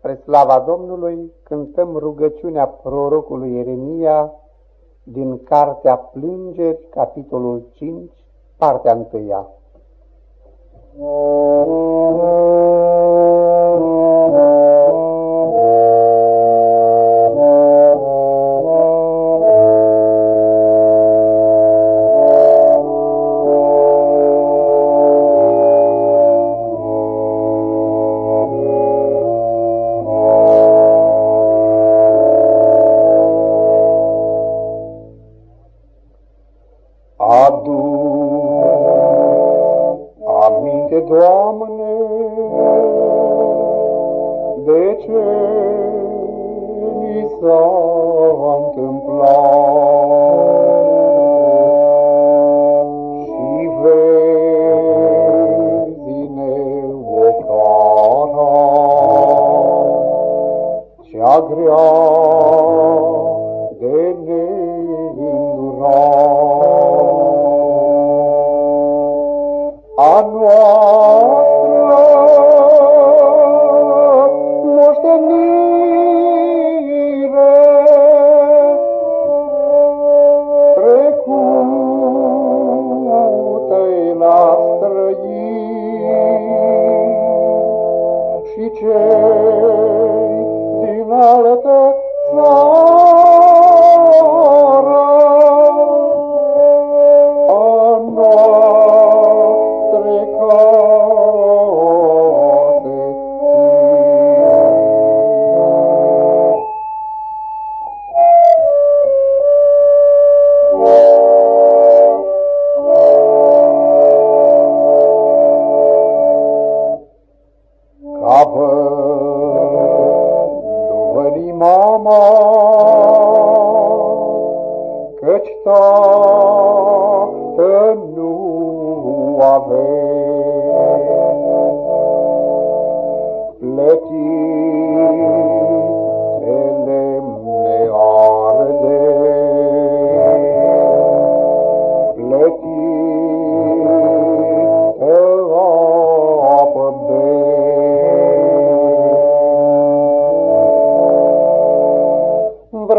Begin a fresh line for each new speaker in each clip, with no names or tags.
Spre slava Domnului cântăm rugăciunea prorocului Ieremia din Cartea Plângeri, capitolul 5, partea 1. Ce mi s-a cei din altă țară. A noi veni mama, căci tată nu avem. Plătim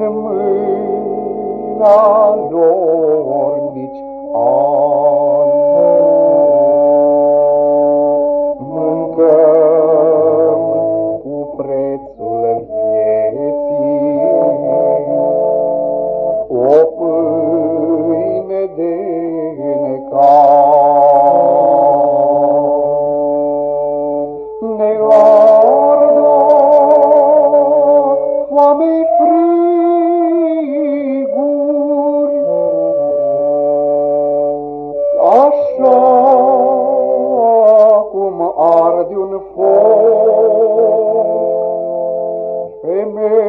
în mâna lor mici. Amin. Amen.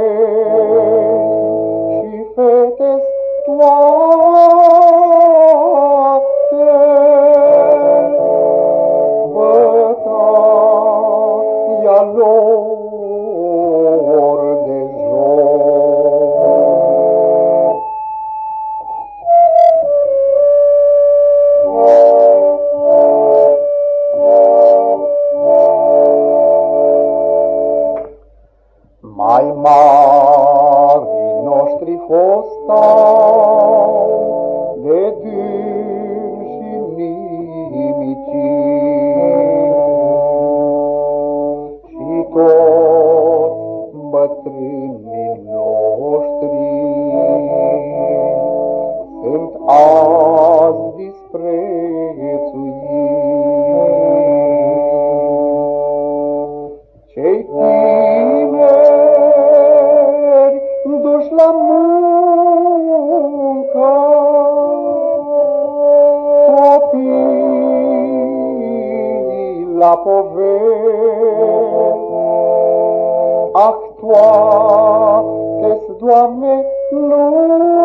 costau de dâns și nimicii, și toți bătrâni poveri, ah, toate-s, Doamne, numai